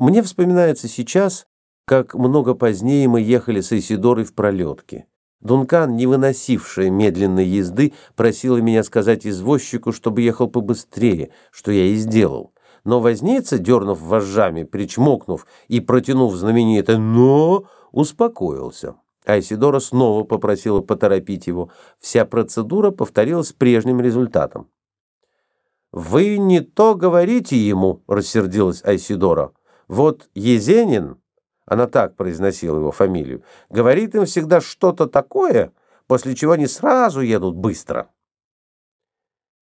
Мне вспоминается сейчас, как много позднее мы ехали с Исидорой в пролетке. Дункан, не выносившая медленной езды, просила меня сказать извозчику, чтобы ехал побыстрее, что я и сделал. Но возница, дернув вожжами, причмокнув и протянув знаменитое «но», успокоился. Айсидора снова попросила поторопить его. Вся процедура повторилась прежним результатом. «Вы не то говорите ему», — рассердилась Айсидора. «Вот Езенин, она так произносила его фамилию, говорит им всегда что-то такое, после чего они сразу едут быстро».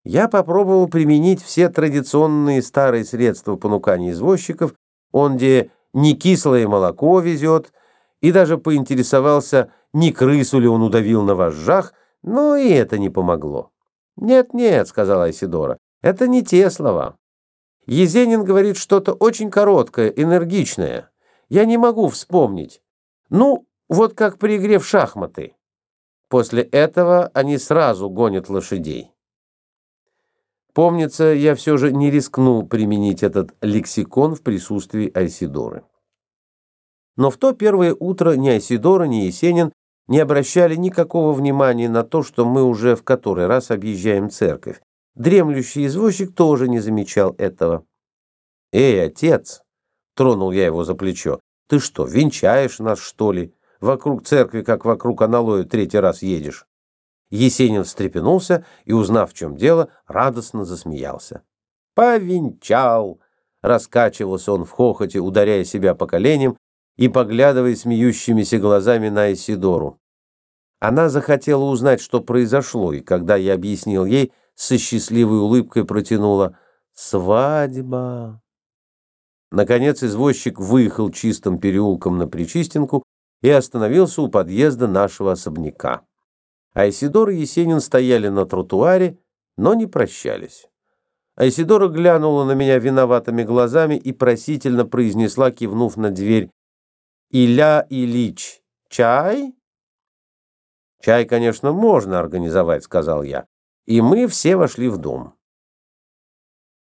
Я попробовал применить все традиционные старые средства понукания извозчиков, он где не кислое молоко везет, и даже поинтересовался, не крысу ли он удавил на вожжах, но и это не помогло. «Нет-нет», — сказала Айсидора, — «это не те слова. Езенин говорит что-то очень короткое, энергичное. Я не могу вспомнить. Ну, вот как при игре в шахматы. После этого они сразу гонят лошадей». Помнится, я все же не рискнул применить этот лексикон в присутствии Айсидоры. Но в то первое утро ни Айсидора, ни Есенин не обращали никакого внимания на то, что мы уже в который раз объезжаем церковь. Дремлющий извозчик тоже не замечал этого. «Эй, отец!» — тронул я его за плечо. «Ты что, венчаешь нас, что ли? Вокруг церкви, как вокруг аналоя, третий раз едешь?» Есенин встрепенулся и, узнав, в чем дело, радостно засмеялся. «Повенчал!» — раскачивался он в хохоте, ударяя себя по коленям и поглядывая смеющимися глазами на Исидору. Она захотела узнать, что произошло, и когда я объяснил ей, со счастливой улыбкой протянула «Свадьба». Наконец извозчик выехал чистым переулком на Причистенку и остановился у подъезда нашего особняка. Айсидор и Есенин стояли на тротуаре, но не прощались. Айсидора глянула на меня виноватыми глазами и просительно произнесла, кивнув на дверь, Иля Ильич, чай? Чай, конечно, можно организовать, сказал я. И мы все вошли в дом.